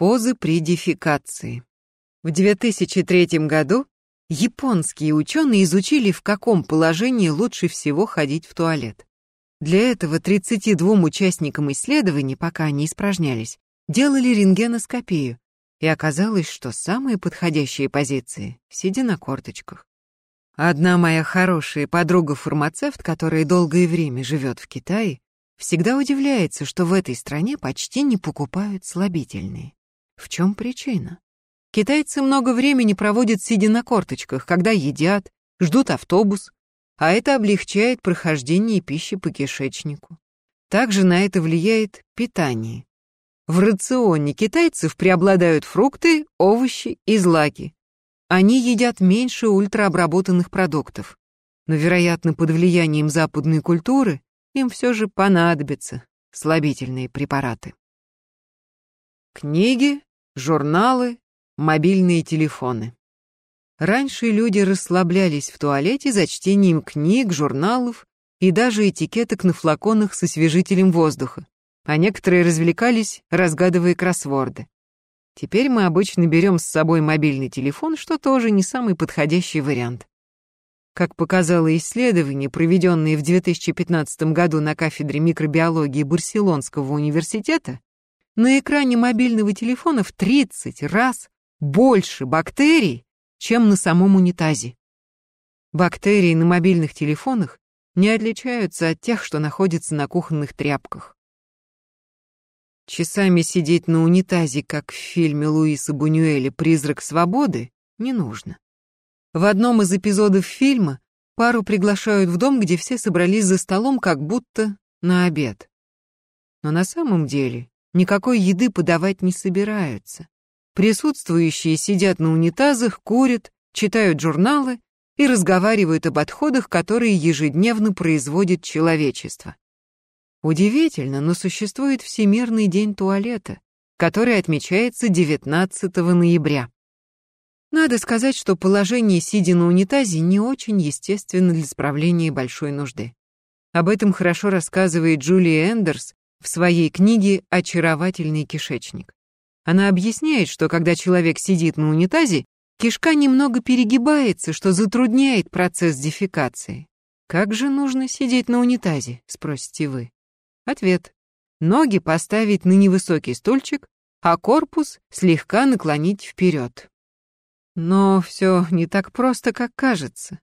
Позы при дефекации. В 2003 году японские ученые изучили, в каком положении лучше всего ходить в туалет. Для этого 32 участникам исследований, пока они испражнялись, делали рентгеноскопию, и оказалось, что самые подходящие позиции — сидя на корточках. Одна моя хорошая подруга-фармацевт, которая долгое время живет в Китае, всегда удивляется, что в этой стране почти не покупают слабительные. В чем причина? Китайцы много времени проводят сидя на корточках, когда едят, ждут автобус, а это облегчает прохождение пищи по кишечнику. Также на это влияет питание. В рационе китайцев преобладают фрукты, овощи и злаки. Они едят меньше ультраобработанных продуктов. Но, вероятно, под влиянием западной культуры им все же понадобятся слабительные препараты. Книги, журналы, мобильные телефоны. Раньше люди расслаблялись в туалете за чтением книг, журналов и даже этикеток на флаконах с освежителем воздуха, а некоторые развлекались, разгадывая кроссворды. Теперь мы обычно берем с собой мобильный телефон, что тоже не самый подходящий вариант. Как показало исследование, проведенное в 2015 году на кафедре микробиологии Барселонского университета, на экране мобильного телефона в 30 раз больше бактерий, чем на самом унитазе. Бактерии на мобильных телефонах не отличаются от тех, что находятся на кухонных тряпках. Часами сидеть на унитазе, как в фильме Луиса Бунюэля «Призрак свободы», не нужно. В одном из эпизодов фильма пару приглашают в дом, где все собрались за столом, как будто на обед. Но на самом деле никакой еды подавать не собираются. Присутствующие сидят на унитазах, курят, читают журналы и разговаривают об отходах, которые ежедневно производит человечество. Удивительно, но существует Всемирный день туалета, который отмечается 19 ноября. Надо сказать, что положение сидя на унитазе не очень естественно для справления большой нужды. Об этом хорошо рассказывает Джулия Эндерс в своей книге «Очаровательный кишечник». Она объясняет, что когда человек сидит на унитазе, кишка немного перегибается, что затрудняет процесс дефекации. «Как же нужно сидеть на унитазе?» — спросите вы. Ответ. Ноги поставить на невысокий стульчик, а корпус слегка наклонить вперед. Но все не так просто, как кажется.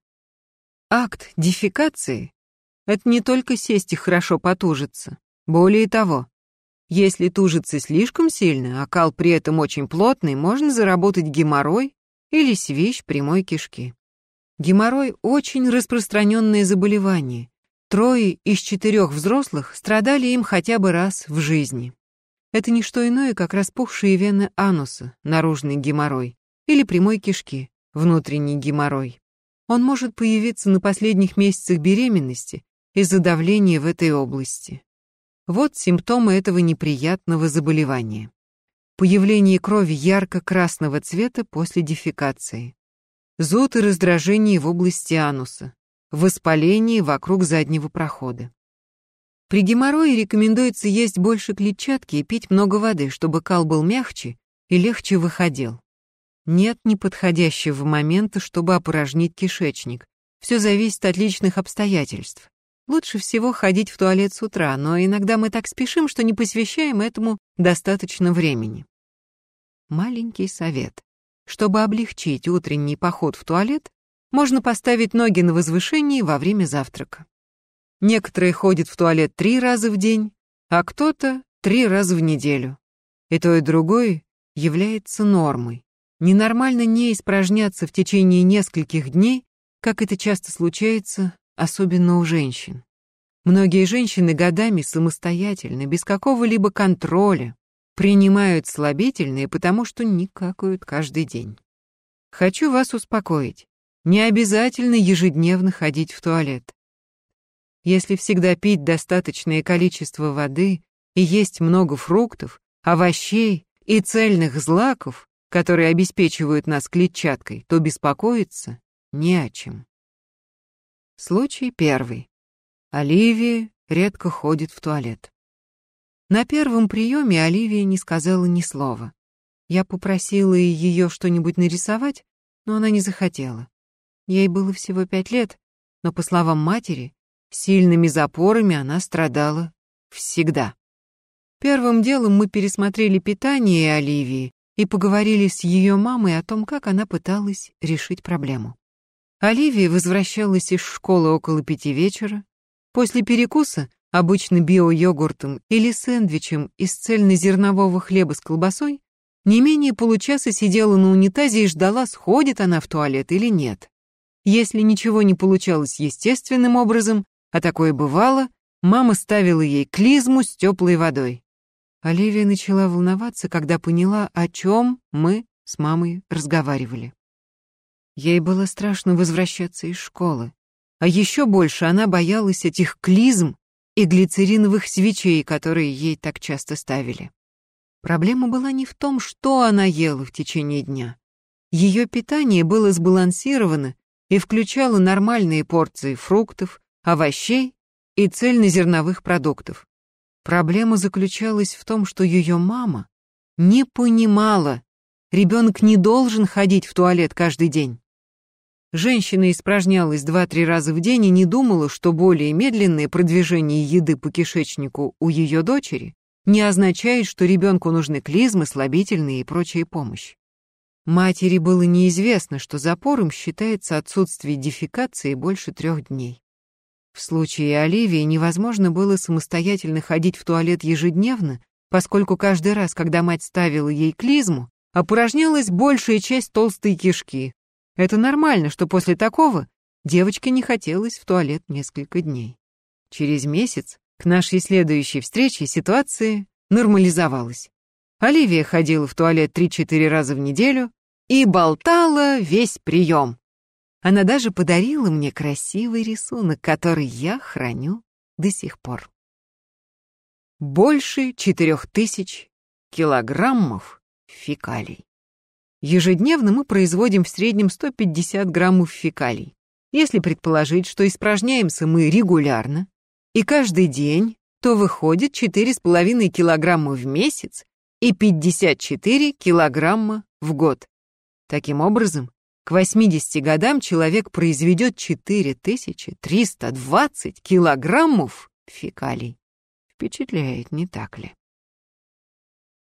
Акт дефекации — это не только сесть и хорошо потужиться. Более того, если тужиться слишком сильно, а кал при этом очень плотный, можно заработать геморрой или свищ прямой кишки. Геморрой — очень распространенное заболевание. Трое из четырех взрослых страдали им хотя бы раз в жизни. Это не что иное, как распухшие вены ануса, наружный геморрой, или прямой кишки, внутренний геморрой. Он может появиться на последних месяцах беременности из-за давления в этой области. Вот симптомы этого неприятного заболевания. Появление крови ярко-красного цвета после дефекации. Зуд и раздражение в области ануса. Воспаление вокруг заднего прохода. При геморрое рекомендуется есть больше клетчатки и пить много воды, чтобы кал был мягче и легче выходил. Нет неподходящего момента, чтобы опорожнить кишечник. Все зависит от личных обстоятельств. Лучше всего ходить в туалет с утра, но иногда мы так спешим, что не посвящаем этому достаточно времени. Маленький совет. Чтобы облегчить утренний поход в туалет, можно поставить ноги на возвышении во время завтрака. Некоторые ходят в туалет три раза в день, а кто-то три раза в неделю. И то, и другое является нормой. Ненормально не испражняться в течение нескольких дней, как это часто случается особенно у женщин. Многие женщины годами самостоятельно, без какого-либо контроля, принимают слабительные, потому что не какают каждый день. Хочу вас успокоить. Не обязательно ежедневно ходить в туалет. Если всегда пить достаточное количество воды и есть много фруктов, овощей и цельных злаков, которые обеспечивают нас клетчаткой, то беспокоиться не о чем. Случай первый. Оливия редко ходит в туалет. На первом приеме Оливия не сказала ни слова. Я попросила ее что-нибудь нарисовать, но она не захотела. Ей было всего пять лет, но, по словам матери, сильными запорами она страдала всегда. Первым делом мы пересмотрели питание Оливии и поговорили с ее мамой о том, как она пыталась решить проблему. Оливия возвращалась из школы около пяти вечера. После перекуса, обычно био-йогуртом или сэндвичем из цельнозернового хлеба с колбасой, не менее получаса сидела на унитазе и ждала, сходит она в туалет или нет. Если ничего не получалось естественным образом, а такое бывало, мама ставила ей клизму с теплой водой. Оливия начала волноваться, когда поняла, о чем мы с мамой разговаривали. Ей было страшно возвращаться из школы. А еще больше она боялась этих клизм и глицериновых свечей, которые ей так часто ставили. Проблема была не в том, что она ела в течение дня. Ее питание было сбалансировано и включало нормальные порции фруктов, овощей и цельнозерновых продуктов. Проблема заключалась в том, что ее мама не понимала, ребенок не должен ходить в туалет каждый день. Женщина испражнялась два-три раза в день и не думала, что более медленное продвижение еды по кишечнику у ее дочери не означает, что ребенку нужны клизмы, слабительные и прочая помощь. Матери было неизвестно, что запором считается отсутствие дефекации больше трех дней. В случае Оливии невозможно было самостоятельно ходить в туалет ежедневно, поскольку каждый раз, когда мать ставила ей клизму, опорожнялась большая часть толстой кишки. Это нормально, что после такого девочке не хотелось в туалет несколько дней. Через месяц к нашей следующей встрече ситуация нормализовалась. Оливия ходила в туалет 3-4 раза в неделю и болтала весь прием. Она даже подарила мне красивый рисунок, который я храню до сих пор. Больше четырех тысяч килограммов фекалий. Ежедневно мы производим в среднем 150 граммов фекалий. Если предположить, что испражняемся мы регулярно, и каждый день, то выходит 4,5 килограмма в месяц и 54 килограмма в год. Таким образом, к 80 годам человек произведет 4320 килограммов фекалий. Впечатляет, не так ли?